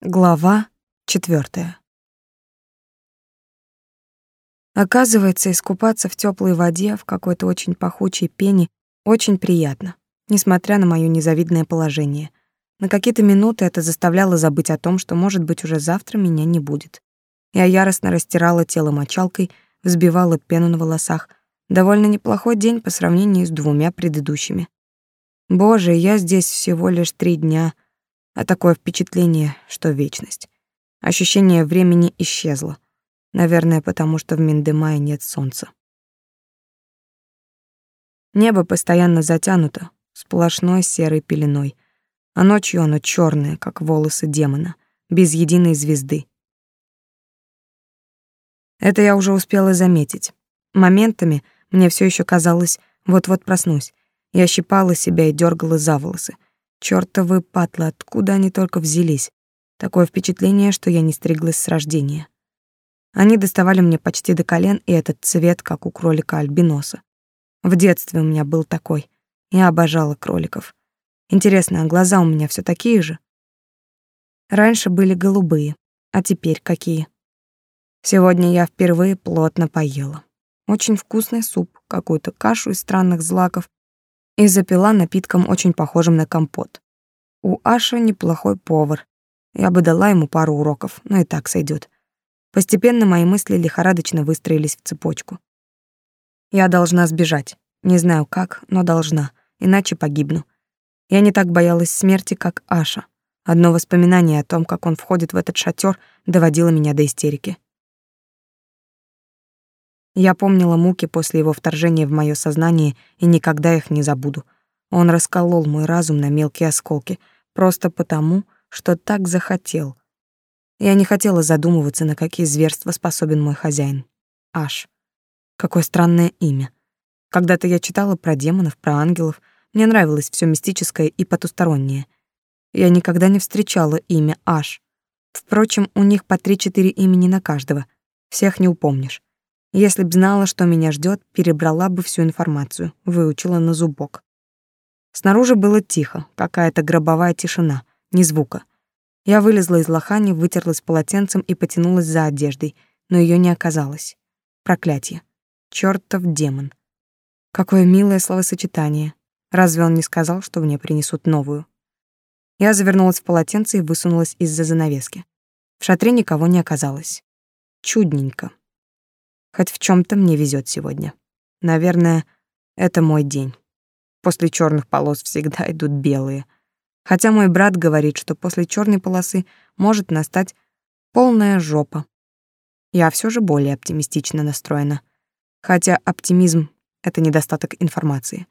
Глава четвертая. Оказывается, искупаться в теплой воде в какой-то очень пахучей пене очень приятно, несмотря на моё незавидное положение. На какие-то минуты это заставляло забыть о том, что, может быть, уже завтра меня не будет. Я яростно растирала тело мочалкой, взбивала пену на волосах. Довольно неплохой день по сравнению с двумя предыдущими. Боже, я здесь всего лишь три дня — а такое впечатление, что вечность. Ощущение времени исчезло. Наверное, потому что в Миндемае нет солнца. Небо постоянно затянуто, сплошной серой пеленой, а ночью оно черное, как волосы демона, без единой звезды. Это я уже успела заметить. Моментами мне все еще казалось, вот-вот проснусь. Я щипала себя и дергала за волосы — Чёртовы патлы, откуда они только взялись? Такое впечатление, что я не стриглась с рождения. Они доставали мне почти до колен, и этот цвет, как у кролика-альбиноса. В детстве у меня был такой. Я обожала кроликов. Интересно, а глаза у меня все такие же? Раньше были голубые, а теперь какие? Сегодня я впервые плотно поела. Очень вкусный суп, какую-то кашу из странных злаков и запила напитком, очень похожим на компот. У Аша неплохой повар. Я бы дала ему пару уроков, но и так сойдет. Постепенно мои мысли лихорадочно выстроились в цепочку. Я должна сбежать. Не знаю как, но должна, иначе погибну. Я не так боялась смерти, как Аша. Одно воспоминание о том, как он входит в этот шатер, доводило меня до истерики. Я помнила муки после его вторжения в моё сознание и никогда их не забуду. Он расколол мой разум на мелкие осколки, просто потому, что так захотел. Я не хотела задумываться, на какие зверства способен мой хозяин. Аш. Какое странное имя. Когда-то я читала про демонов, про ангелов. Мне нравилось всё мистическое и потустороннее. Я никогда не встречала имя Аш. Впрочем, у них по три-четыре имени на каждого. Всех не упомнишь. Если б знала, что меня ждет, перебрала бы всю информацию, выучила на зубок. Снаружи было тихо, какая-то гробовая тишина, ни звука. Я вылезла из лохани, вытерлась полотенцем и потянулась за одеждой, но ее не оказалось. Проклятие. Чёртов демон. Какое милое словосочетание. Разве он не сказал, что мне принесут новую? Я завернулась в полотенце и высунулась из-за занавески. В шатре никого не оказалось. Чудненько. Хоть в чем то мне везет сегодня. Наверное, это мой день. После черных полос всегда идут белые. Хотя мой брат говорит, что после черной полосы может настать полная жопа. Я все же более оптимистично настроена. Хотя оптимизм — это недостаток информации.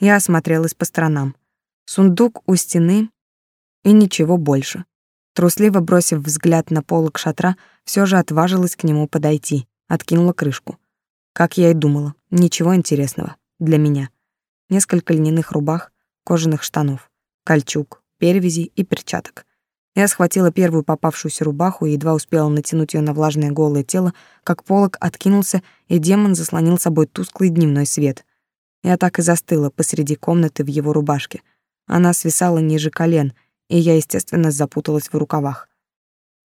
Я осмотрелась по сторонам. Сундук у стены и ничего больше. Трусливо бросив взгляд на полок шатра, все же отважилась к нему подойти откинула крышку. Как я и думала, ничего интересного для меня. Несколько льняных рубах, кожаных штанов, кольчуг, перевязей и перчаток. Я схватила первую попавшуюся рубаху и едва успела натянуть ее на влажное голое тело, как полог откинулся, и демон заслонил собой тусклый дневной свет. Я так и застыла посреди комнаты в его рубашке. Она свисала ниже колен, и я, естественно, запуталась в рукавах.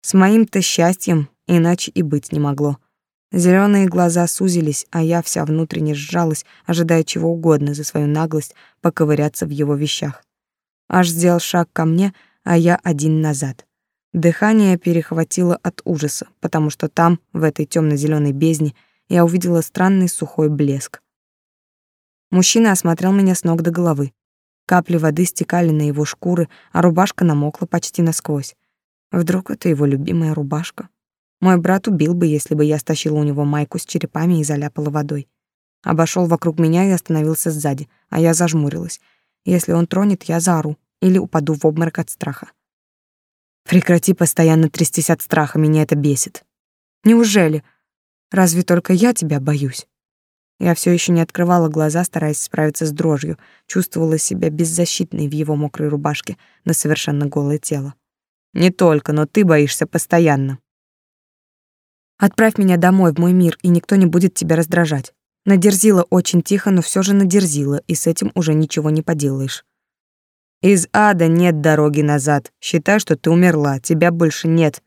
С моим-то счастьем иначе и быть не могло. Зеленые глаза сузились, а я вся внутренне сжалась, ожидая чего угодно за свою наглость поковыряться в его вещах. Аж сделал шаг ко мне, а я один назад. Дыхание перехватило от ужаса, потому что там, в этой темно зеленой бездне, я увидела странный сухой блеск. Мужчина осмотрел меня с ног до головы. Капли воды стекали на его шкуры, а рубашка намокла почти насквозь. Вдруг это его любимая рубашка? Мой брат убил бы, если бы я стащила у него майку с черепами и заляпала водой. Обошел вокруг меня и остановился сзади, а я зажмурилась. Если он тронет, я заору или упаду в обморок от страха. Прекрати постоянно трястись от страха, меня это бесит. Неужели? Разве только я тебя боюсь? Я все еще не открывала глаза, стараясь справиться с дрожью, чувствовала себя беззащитной в его мокрой рубашке на совершенно голое тело. Не только, но ты боишься постоянно. Отправь меня домой, в мой мир, и никто не будет тебя раздражать. Надерзила очень тихо, но все же надерзила, и с этим уже ничего не поделаешь. Из ада нет дороги назад. Считай, что ты умерла, тебя больше нет.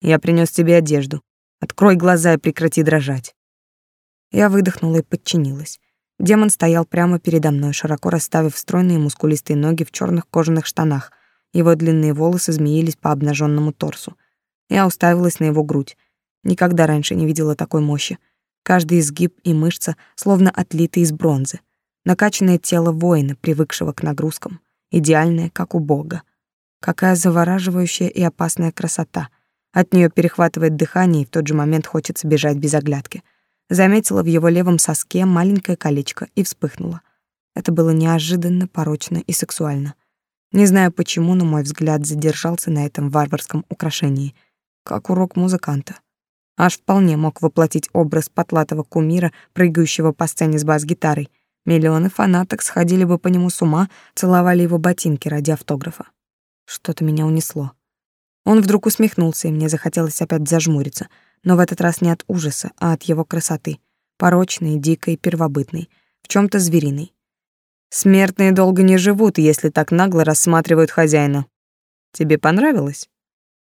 Я принес тебе одежду. Открой глаза и прекрати дрожать. Я выдохнула и подчинилась. Демон стоял прямо передо мной, широко расставив стройные мускулистые ноги в черных кожаных штанах. Его длинные волосы змеились по обнаженному торсу. Я уставилась на его грудь. Никогда раньше не видела такой мощи. Каждый изгиб и мышца словно отлиты из бронзы. Накачанное тело воина, привыкшего к нагрузкам. Идеальное, как у бога. Какая завораживающая и опасная красота. От нее перехватывает дыхание, и в тот же момент хочется бежать без оглядки. Заметила в его левом соске маленькое колечко и вспыхнула. Это было неожиданно, порочно и сексуально. Не знаю почему, но мой взгляд задержался на этом варварском украшении, как урок музыканта. Аж вполне мог воплотить образ потлатого кумира, прыгающего по сцене с бас-гитарой. Миллионы фанаток сходили бы по нему с ума, целовали его ботинки ради автографа. Что-то меня унесло. Он вдруг усмехнулся, и мне захотелось опять зажмуриться, но в этот раз не от ужаса, а от его красоты, порочной, дикой, первобытной, в чем то звериной. Смертные долго не живут, если так нагло рассматривают хозяина. Тебе понравилось?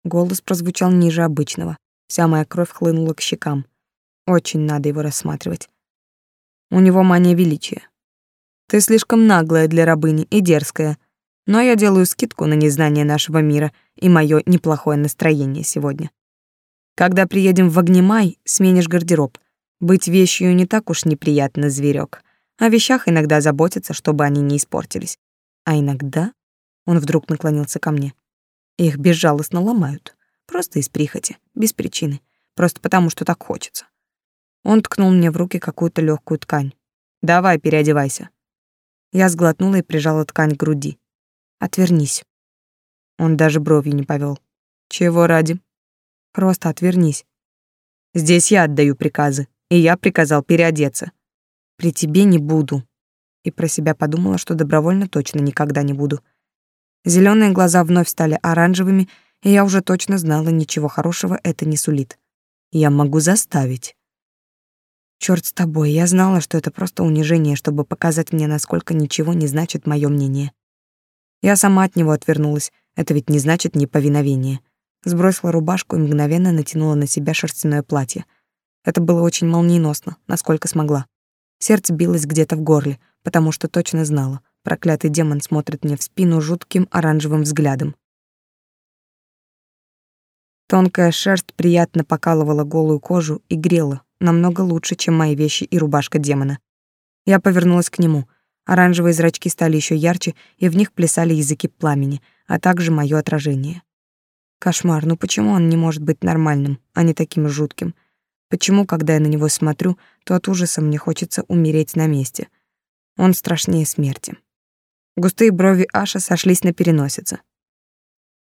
Голос прозвучал ниже обычного. Вся моя кровь хлынула к щекам. Очень надо его рассматривать. У него мания величия. Ты слишком наглая для рабыни и дерзкая. Но я делаю скидку на незнание нашего мира и мое неплохое настроение сегодня. Когда приедем в Огнемай, сменишь гардероб. Быть вещью не так уж неприятно, зверек. О вещах иногда заботятся, чтобы они не испортились. А иногда он вдруг наклонился ко мне. Их безжалостно ломают. Просто из прихоти, без причины, просто потому, что так хочется. Он ткнул мне в руки какую-то легкую ткань. «Давай, переодевайся». Я сглотнула и прижала ткань к груди. «Отвернись». Он даже бровью не повел. «Чего ради?» «Просто отвернись». «Здесь я отдаю приказы, и я приказал переодеться». «При тебе не буду». И про себя подумала, что добровольно точно никогда не буду. Зеленые глаза вновь стали оранжевыми, и я уже точно знала, ничего хорошего это не сулит. Я могу заставить. Черт с тобой, я знала, что это просто унижение, чтобы показать мне, насколько ничего не значит мое мнение. Я сама от него отвернулась, это ведь не значит неповиновение. Сбросила рубашку и мгновенно натянула на себя шерстяное платье. Это было очень молниеносно, насколько смогла. Сердце билось где-то в горле, потому что точно знала, проклятый демон смотрит мне в спину жутким оранжевым взглядом. Тонкая шерсть приятно покалывала голую кожу и грела, намного лучше, чем мои вещи и рубашка демона. Я повернулась к нему. Оранжевые зрачки стали еще ярче, и в них плясали языки пламени, а также мое отражение. Кошмар, ну почему он не может быть нормальным, а не таким жутким? Почему, когда я на него смотрю, то от ужаса мне хочется умереть на месте? Он страшнее смерти. Густые брови Аша сошлись на переносице.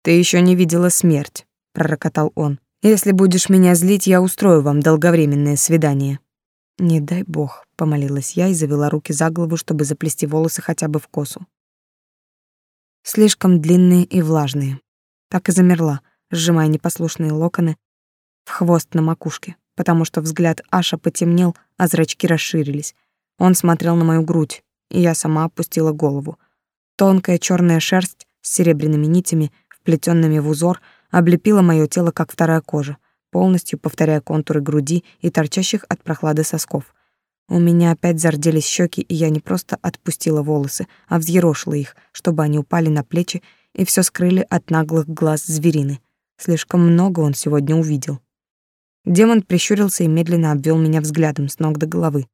Ты еще не видела смерть пророкотал он. Если будешь меня злить, я устрою вам долговременное свидание. Не дай бог, помолилась я и завела руки за голову, чтобы заплести волосы хотя бы в косу. Слишком длинные и влажные. Так и замерла, сжимая непослушные локоны в хвост на макушке, потому что взгляд Аша потемнел, а зрачки расширились. Он смотрел на мою грудь, и я сама опустила голову. Тонкая черная шерсть с серебряными нитями, вплетенными в узор, облепила моё тело, как вторая кожа, полностью повторяя контуры груди и торчащих от прохлады сосков. У меня опять зарделись щеки, и я не просто отпустила волосы, а взъерошила их, чтобы они упали на плечи и все скрыли от наглых глаз зверины. Слишком много он сегодня увидел. Демон прищурился и медленно обвел меня взглядом с ног до головы.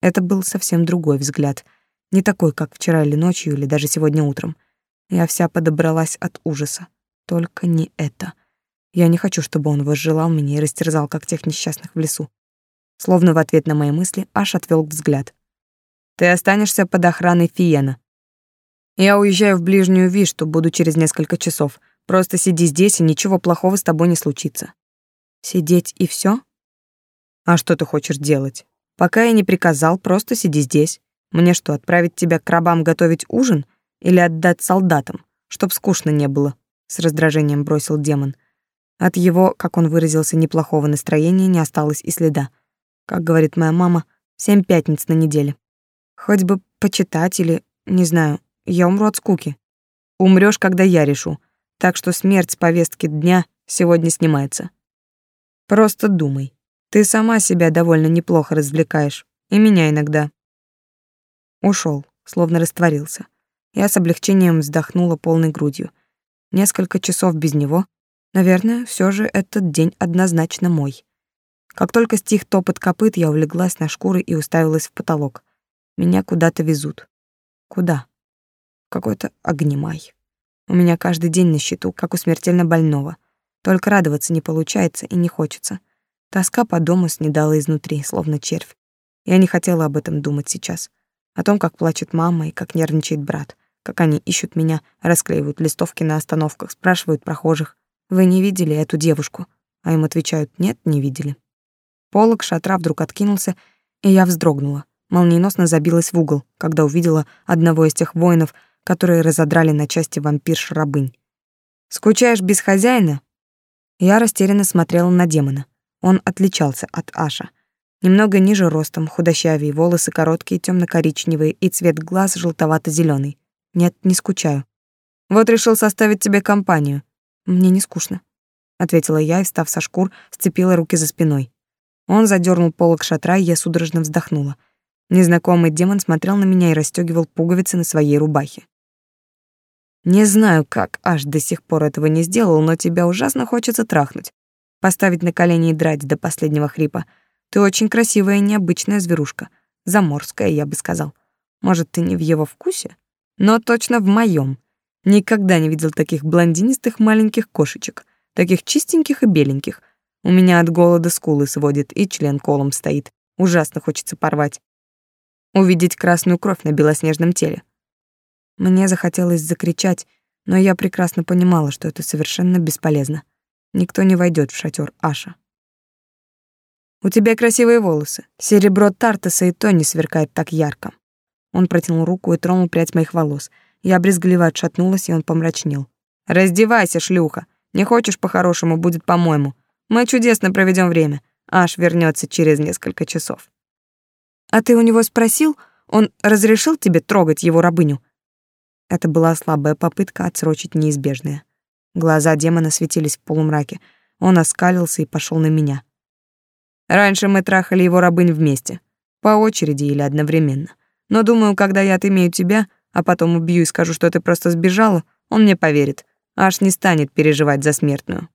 Это был совсем другой взгляд, не такой, как вчера или ночью, или даже сегодня утром. Я вся подобралась от ужаса. Только не это. Я не хочу, чтобы он возжелал меня и растерзал, как тех несчастных в лесу. Словно в ответ на мои мысли аж отвел взгляд. Ты останешься под охраной Фиена. Я уезжаю в ближнюю Вишту, буду через несколько часов. Просто сиди здесь, и ничего плохого с тобой не случится. Сидеть и все? А что ты хочешь делать? Пока я не приказал, просто сиди здесь. Мне что, отправить тебя к рабам готовить ужин или отдать солдатам, чтоб скучно не было? С раздражением бросил демон. От его, как он выразился, неплохого настроения не осталось и следа. Как говорит моя мама, семь пятниц на неделе. Хоть бы почитать или, не знаю, я умру от скуки. Умрёшь, когда я решу. Так что смерть с повестки дня сегодня снимается. Просто думай. Ты сама себя довольно неплохо развлекаешь. И меня иногда. Ушёл, словно растворился. Я с облегчением вздохнула полной грудью. Несколько часов без него. Наверное, всё же этот день однозначно мой. Как только стих топот копыт, я улеглась на шкуры и уставилась в потолок. Меня куда-то везут. Куда? Какой-то огнемай. У меня каждый день на счету, как у смертельно больного. Только радоваться не получается и не хочется. Тоска по дому снедала изнутри, словно червь. Я не хотела об этом думать сейчас. О том, как плачет мама и как нервничает брат. Как они ищут меня, расклеивают листовки на остановках, спрашивают прохожих. «Вы не видели эту девушку?» А им отвечают «Нет, не видели». Полок шатра вдруг откинулся, и я вздрогнула. Молниеносно забилась в угол, когда увидела одного из тех воинов, которые разодрали на части вампирш-рабынь. «Скучаешь без хозяина?» Я растерянно смотрела на демона. Он отличался от Аша. Немного ниже ростом, худощавые, волосы короткие, темно коричневые и цвет глаз желтовато зеленый Нет, не скучаю. Вот решил составить тебе компанию. Мне не скучно, ответила я и, встав со шкур, сцепила руки за спиной. Он задернул полог шатра, и я судорожно вздохнула. Незнакомый демон смотрел на меня и расстегивал пуговицы на своей рубахе. Не знаю, как аж до сих пор этого не сделал, но тебя ужасно хочется трахнуть. Поставить на колени и драть до последнего хрипа. Ты очень красивая и необычная зверушка. Заморская, я бы сказал. Может, ты не в его вкусе? Но точно в моем. Никогда не видел таких блондинистых маленьких кошечек. Таких чистеньких и беленьких — у меня от голода скулы сводит и член колом стоит. Ужасно хочется порвать. Увидеть красную кровь на белоснежном теле. Мне захотелось закричать, но я прекрасно понимала, что это совершенно бесполезно. Никто не войдет в шатер Аша. У тебя красивые волосы. Серебро Тартаса и то не сверкает так ярко. Он протянул руку и тронул прядь моих волос. Я брезгливо отшатнулась, и он помрачнел. Раздевайся, шлюха. Не хочешь по-хорошему, будет по-моему. Мы чудесно проведем время. Аш вернется через несколько часов. А ты у него спросил, он разрешил тебе трогать его рабыню? Это была слабая попытка отсрочить неизбежное. Глаза демона светились в полумраке. Он оскалился и пошел на меня. Раньше мы трахали его рабынь вместе, по очереди или одновременно. Но думаю, когда я отымею тебя, а потом убью и скажу, что ты просто сбежала, он мне поверит. Аж не станет переживать за смертную.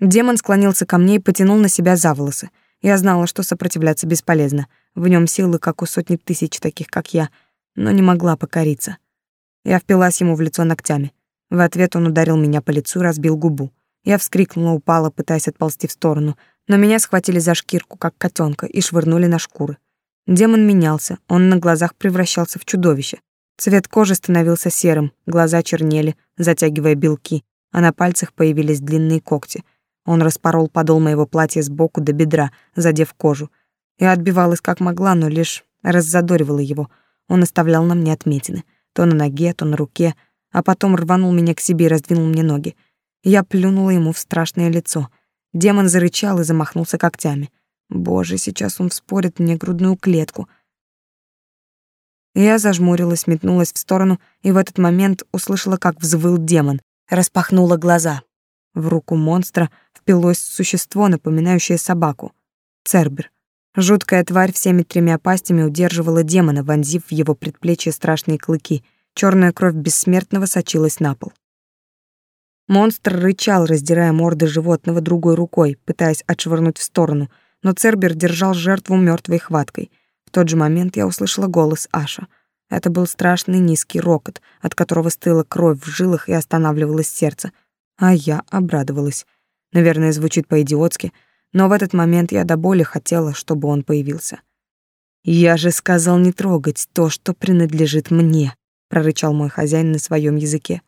Демон склонился ко мне и потянул на себя за волосы. Я знала, что сопротивляться бесполезно. В нем силы, как у сотни тысяч таких, как я, но не могла покориться. Я впилась ему в лицо ногтями. В ответ он ударил меня по лицу разбил губу. Я вскрикнула, упала, пытаясь отползти в сторону, но меня схватили за шкирку, как котенка, и швырнули на шкуры. Демон менялся, он на глазах превращался в чудовище. Цвет кожи становился серым, глаза чернели, затягивая белки, а на пальцах появились длинные когти — он распорол подол моего платья сбоку до бедра, задев кожу. Я отбивалась как могла, но лишь раззадоривала его. Он оставлял на мне отметины, то на ноге, то на руке, а потом рванул меня к себе и раздвинул мне ноги. Я плюнула ему в страшное лицо. Демон зарычал и замахнулся когтями. Боже, сейчас он вспорит мне грудную клетку. Я зажмурилась, метнулась в сторону и в этот момент услышала, как взвыл демон. Распахнула глаза. В руку монстра впилось существо, напоминающее собаку. Цербер. Жуткая тварь всеми тремя пастями удерживала демона, вонзив в его предплечье страшные клыки. Черная кровь бессмертного сочилась на пол. Монстр рычал, раздирая морды животного другой рукой, пытаясь отшвырнуть в сторону, но Цербер держал жертву мертвой хваткой. В тот же момент я услышала голос Аша. Это был страшный низкий рокот, от которого стыла кровь в жилах и останавливалось сердце — а я обрадовалась. Наверное, звучит по-идиотски, но в этот момент я до боли хотела, чтобы он появился. «Я же сказал не трогать то, что принадлежит мне», — прорычал мой хозяин на своем языке.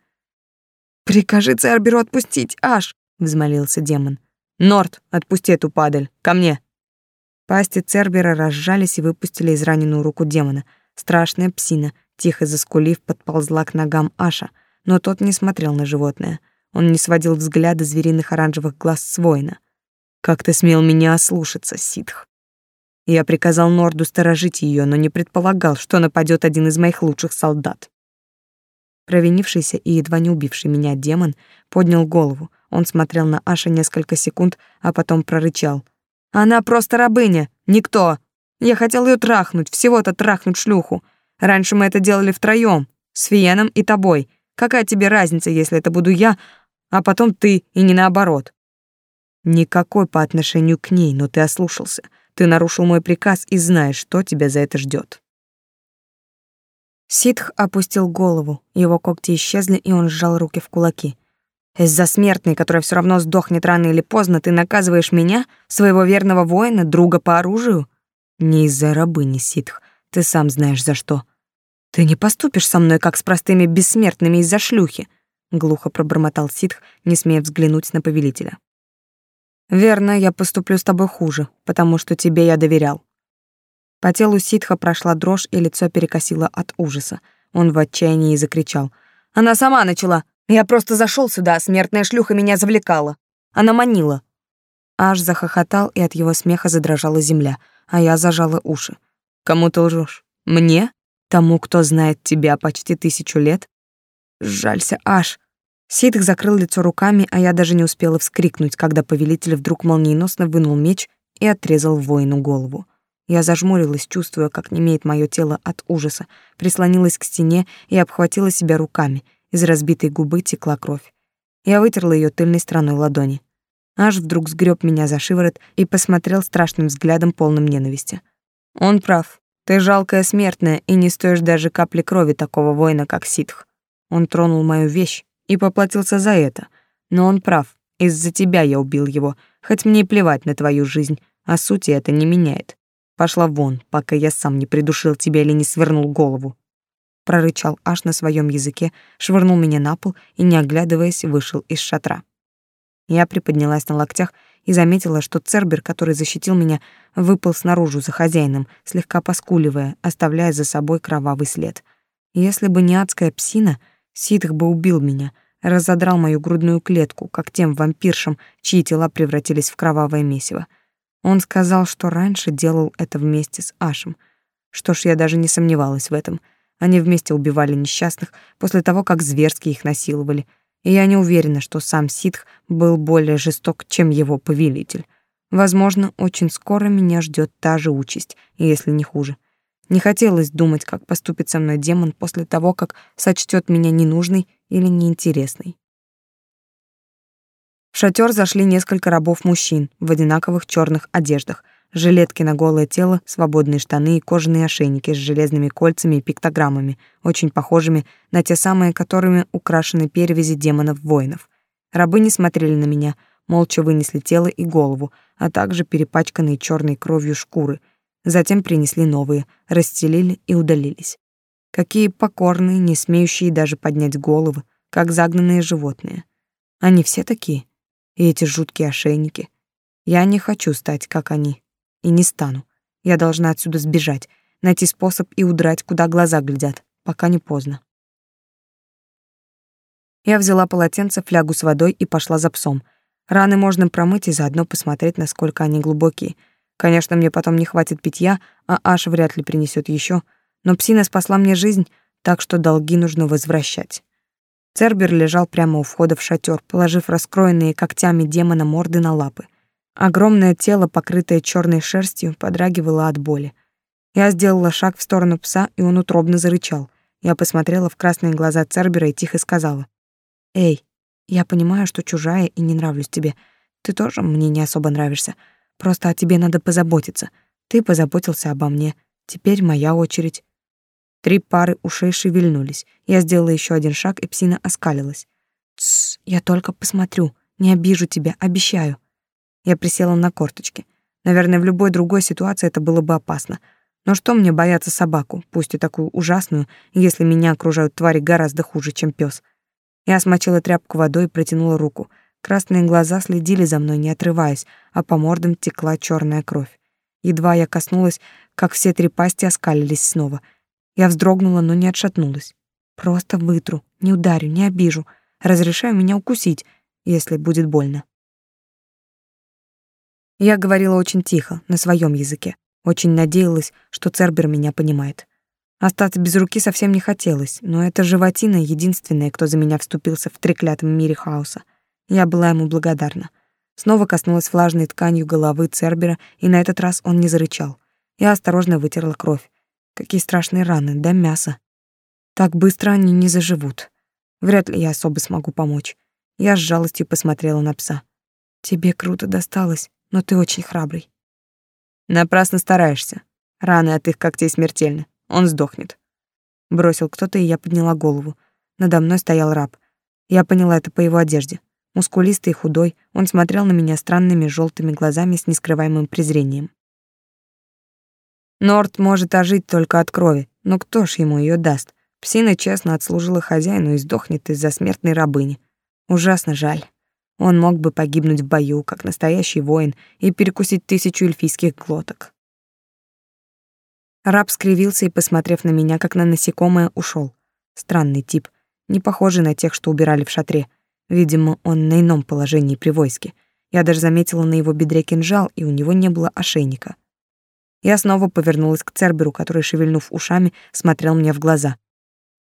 «Прикажи Церберу отпустить, аж!» — взмолился демон. «Норт, отпусти эту падаль, ко мне!» Пасти Цербера разжались и выпустили израненную руку демона. Страшная псина, тихо заскулив, подползла к ногам Аша, но тот не смотрел на животное. Он не сводил взгляда звериных оранжевых глаз с воина. «Как ты смел меня ослушаться, ситх?» Я приказал Норду сторожить ее, но не предполагал, что нападет один из моих лучших солдат. Провинившийся и едва не убивший меня демон поднял голову. Он смотрел на Аша несколько секунд, а потом прорычал. «Она просто рабыня, никто. Я хотел ее трахнуть, всего-то трахнуть шлюху. Раньше мы это делали втроем, с Фиеном и тобой. Какая тебе разница, если это буду я, а потом ты, и не наоборот?» «Никакой по отношению к ней, но ты ослушался. Ты нарушил мой приказ и знаешь, что тебя за это ждет. Ситх опустил голову, его когти исчезли, и он сжал руки в кулаки. Из-за смертной, которая все равно сдохнет рано или поздно, ты наказываешь меня, своего верного воина, друга по оружию? Не из-за рабыни, Ситх, ты сам знаешь за что. Ты не поступишь со мной, как с простыми бессмертными из-за шлюхи, глухо пробормотал Ситх, не смея взглянуть на повелителя. Верно, я поступлю с тобой хуже, потому что тебе я доверял. По телу Ситха прошла дрожь, и лицо перекосило от ужаса. Он в отчаянии закричал: "Она сама начала! Я просто зашел сюда, а смертная шлюха меня завлекала. Она манила. Аж захохотал, и от его смеха задрожала земля, а я зажала уши. Кому ты лжешь? Мне? Тому, кто знает тебя почти тысячу лет? Жалься, Аж. Ситх закрыл лицо руками, а я даже не успела вскрикнуть, когда повелитель вдруг молниеносно вынул меч и отрезал воину голову. Я зажмурилась, чувствуя, как немеет мое тело от ужаса, прислонилась к стене и обхватила себя руками — из разбитой губы текла кровь. Я вытерла ее тыльной стороной ладони. Аж вдруг сгреб меня за шиворот и посмотрел страшным взглядом, полным ненависти. Он прав. Ты жалкая смертная и не стоишь даже капли крови такого воина, как Ситх. Он тронул мою вещь и поплатился за это. Но он прав. Из-за тебя я убил его, хоть мне и плевать на твою жизнь, а сути это не меняет. Пошла вон, пока я сам не придушил тебя или не свернул голову прорычал аж на своем языке, швырнул меня на пол и, не оглядываясь, вышел из шатра. Я приподнялась на локтях и заметила, что Цербер, который защитил меня, выпал снаружи за хозяином, слегка поскуливая, оставляя за собой кровавый след. Если бы не адская псина, Ситх бы убил меня, разодрал мою грудную клетку, как тем вампиршам, чьи тела превратились в кровавое месиво. Он сказал, что раньше делал это вместе с Ашем. Что ж, я даже не сомневалась в этом — они вместе убивали несчастных после того, как зверски их насиловали. И я не уверена, что сам Ситх был более жесток, чем его повелитель. Возможно, очень скоро меня ждет та же участь, если не хуже. Не хотелось думать, как поступит со мной демон после того, как сочтет меня ненужной или неинтересной. В шатер зашли несколько рабов-мужчин в одинаковых черных одеждах — жилетки на голое тело, свободные штаны и кожаные ошейники с железными кольцами и пиктограммами, очень похожими на те самые, которыми украшены перевязи демонов-воинов. Рабы не смотрели на меня, молча вынесли тело и голову, а также перепачканные черной кровью шкуры. Затем принесли новые, расстелили и удалились. Какие покорные, не смеющие даже поднять головы, как загнанные животные. Они все такие. И эти жуткие ошейники. Я не хочу стать, как они. И не стану. Я должна отсюда сбежать, найти способ и удрать, куда глаза глядят, пока не поздно. Я взяла полотенце, флягу с водой и пошла за псом. Раны можно промыть и заодно посмотреть, насколько они глубокие. Конечно, мне потом не хватит питья, а Аш вряд ли принесет еще, но псина спасла мне жизнь, так что долги нужно возвращать. Цербер лежал прямо у входа в шатер, положив раскроенные когтями демона морды на лапы. Огромное тело, покрытое черной шерстью, подрагивало от боли. Я сделала шаг в сторону пса, и он утробно зарычал. Я посмотрела в красные глаза Цербера и тихо сказала. «Эй, я понимаю, что чужая и не нравлюсь тебе. Ты тоже мне не особо нравишься. Просто о тебе надо позаботиться. Ты позаботился обо мне. Теперь моя очередь». Три пары ушей шевельнулись. Я сделала еще один шаг, и псина оскалилась. «Тссс, я только посмотрю. Не обижу тебя, обещаю». Я присела на корточки. Наверное, в любой другой ситуации это было бы опасно. Но что мне бояться собаку, пусть и такую ужасную, если меня окружают твари гораздо хуже, чем пес? Я смочила тряпку водой и протянула руку. Красные глаза следили за мной, не отрываясь, а по мордам текла черная кровь. Едва я коснулась, как все три пасти оскалились снова. Я вздрогнула, но не отшатнулась. Просто вытру, не ударю, не обижу. Разрешаю меня укусить, если будет больно. Я говорила очень тихо, на своем языке. Очень надеялась, что Цербер меня понимает. Остаться без руки совсем не хотелось, но эта животина единственная, кто за меня вступился в треклятом мире хаоса. Я была ему благодарна. Снова коснулась влажной тканью головы Цербера, и на этот раз он не зарычал. Я осторожно вытерла кровь. Какие страшные раны, да мясо. Так быстро они не заживут. Вряд ли я особо смогу помочь. Я с жалостью посмотрела на пса. Тебе круто досталось, но ты очень храбрый. Напрасно стараешься. Раны от их когтей смертельны. Он сдохнет. Бросил кто-то, и я подняла голову. Надо мной стоял раб. Я поняла это по его одежде. Мускулистый и худой, он смотрел на меня странными желтыми глазами с нескрываемым презрением. Норт может ожить только от крови, но кто ж ему ее даст? Псина честно отслужила хозяину и сдохнет из-за смертной рабыни. Ужасно жаль. Он мог бы погибнуть в бою, как настоящий воин, и перекусить тысячу эльфийских глоток. Раб скривился и, посмотрев на меня, как на насекомое, ушел. Странный тип, не похожий на тех, что убирали в шатре. Видимо, он на ином положении при войске. Я даже заметила на его бедре кинжал, и у него не было ошейника. Я снова повернулась к Церберу, который, шевельнув ушами, смотрел мне в глаза.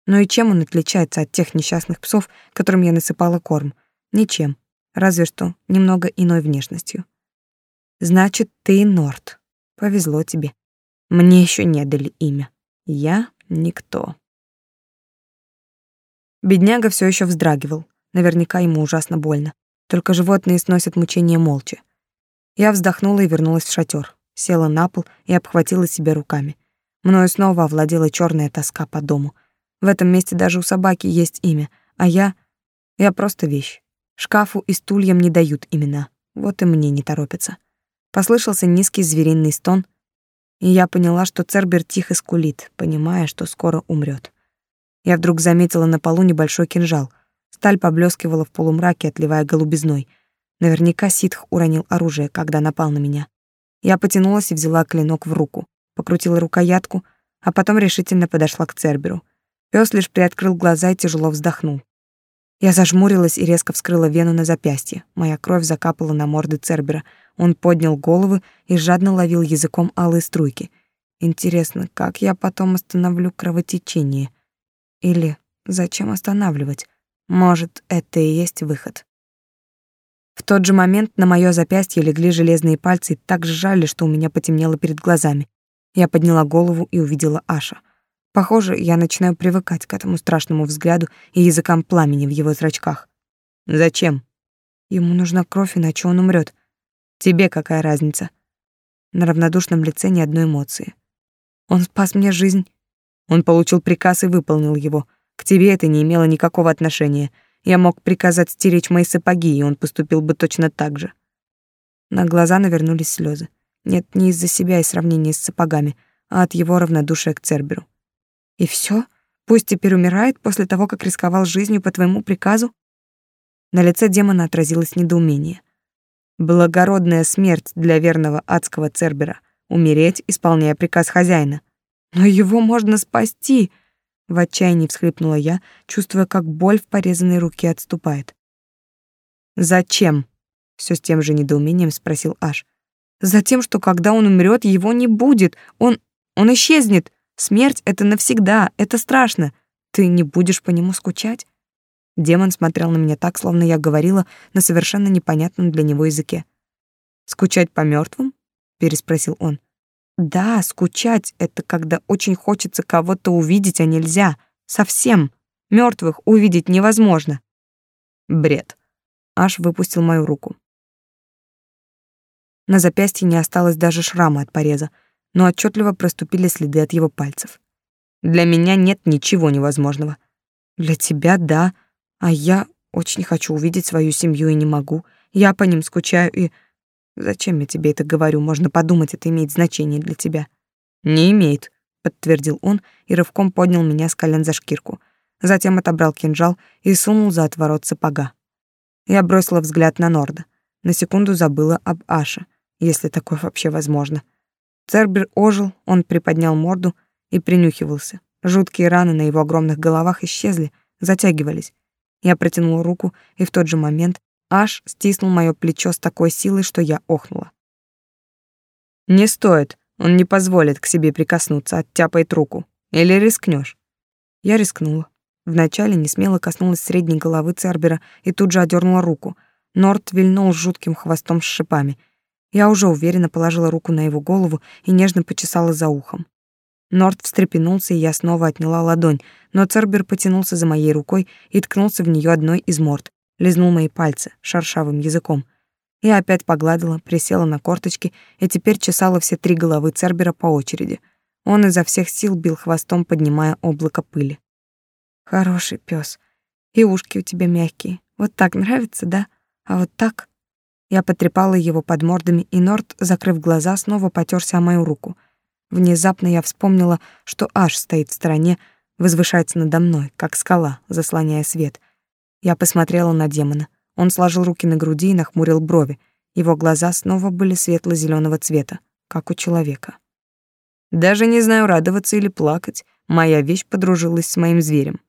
Но и чем он отличается от тех несчастных псов, которым я насыпала корм? Ничем разве что немного иной внешностью. Значит, ты Норт. Повезло тебе. Мне еще не дали имя. Я никто. Бедняга все еще вздрагивал. Наверняка ему ужасно больно. Только животные сносят мучения молча. Я вздохнула и вернулась в шатер, села на пол и обхватила себя руками. Мною снова овладела черная тоска по дому. В этом месте даже у собаки есть имя, а я... Я просто вещь. Шкафу и стульям не дают имена. Вот и мне не торопятся. Послышался низкий звериный стон, и я поняла, что Цербер тихо скулит, понимая, что скоро умрет. Я вдруг заметила на полу небольшой кинжал. Сталь поблескивала в полумраке, отливая голубизной. Наверняка ситх уронил оружие, когда напал на меня. Я потянулась и взяла клинок в руку, покрутила рукоятку, а потом решительно подошла к Церберу. Пёс лишь приоткрыл глаза и тяжело вздохнул. Я зажмурилась и резко вскрыла вену на запястье. Моя кровь закапала на морды Цербера. Он поднял голову и жадно ловил языком алые струйки. Интересно, как я потом остановлю кровотечение? Или зачем останавливать? Может, это и есть выход. В тот же момент на моё запястье легли железные пальцы и так сжали, что у меня потемнело перед глазами. Я подняла голову и увидела Аша — Похоже, я начинаю привыкать к этому страшному взгляду и языкам пламени в его зрачках. Зачем? Ему нужна кровь, иначе он умрет. Тебе какая разница? На равнодушном лице ни одной эмоции. Он спас мне жизнь. Он получил приказ и выполнил его. К тебе это не имело никакого отношения. Я мог приказать стеречь мои сапоги, и он поступил бы точно так же. На глаза навернулись слезы. Нет, не из-за себя и сравнения с сапогами, а от его равнодушия к Церберу. И все? Пусть теперь умирает после того, как рисковал жизнью по твоему приказу? На лице демона отразилось недоумение. Благородная смерть для верного адского Цербера — умереть, исполняя приказ хозяина. Но его можно спасти! В отчаянии всхлипнула я, чувствуя, как боль в порезанной руке отступает. «Зачем?» — все с тем же недоумением спросил Аш. «Затем, что когда он умрет, его не будет. Он... он исчезнет. Смерть — это навсегда, это страшно. Ты не будешь по нему скучать?» Демон смотрел на меня так, словно я говорила на совершенно непонятном для него языке. «Скучать по мертвым? переспросил он. «Да, скучать — это когда очень хочется кого-то увидеть, а нельзя. Совсем. Мертвых увидеть невозможно». Бред. Аж выпустил мою руку. На запястье не осталось даже шрама от пореза — но отчетливо проступили следы от его пальцев. Для меня нет ничего невозможного. Для тебя — да, а я очень хочу увидеть свою семью и не могу. Я по ним скучаю и... Зачем я тебе это говорю? Можно подумать, это имеет значение для тебя. Не имеет, подтвердил он и рывком поднял меня с колен за шкирку. Затем отобрал кинжал и сунул за отворот сапога. Я бросила взгляд на Норда. На секунду забыла об Аше, если такое вообще возможно. Цербер ожил, он приподнял морду и принюхивался. Жуткие раны на его огромных головах исчезли, затягивались. Я протянул руку, и в тот же момент Аш стиснул моё плечо с такой силой, что я охнула. «Не стоит, он не позволит к себе прикоснуться, оттяпает руку. Или рискнешь? Я рискнула. Вначале не смело коснулась средней головы Цербера и тут же одернула руку. Норт вильнул жутким хвостом с шипами. Я уже уверенно положила руку на его голову и нежно почесала за ухом. Норт встрепенулся, и я снова отняла ладонь, но Цербер потянулся за моей рукой и ткнулся в нее одной из морд, лизнул мои пальцы шершавым языком. Я опять погладила, присела на корточки и теперь чесала все три головы Цербера по очереди. Он изо всех сил бил хвостом, поднимая облако пыли. Хороший пес. И ушки у тебя мягкие. Вот так нравится, да? А вот так? Я потрепала его под мордами, и Норт, закрыв глаза, снова потёрся о мою руку. Внезапно я вспомнила, что Аш стоит в стороне, возвышается надо мной, как скала, заслоняя свет. Я посмотрела на демона. Он сложил руки на груди и нахмурил брови. Его глаза снова были светло зеленого цвета, как у человека. Даже не знаю, радоваться или плакать. Моя вещь подружилась с моим зверем.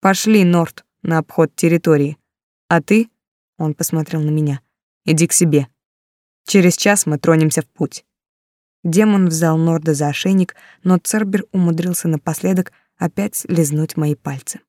Пошли, Норт, на обход территории. А ты, он посмотрел на меня, иди к себе. Через час мы тронемся в путь. Демон взял Норда за ошейник, но Цербер умудрился напоследок опять лизнуть мои пальцы.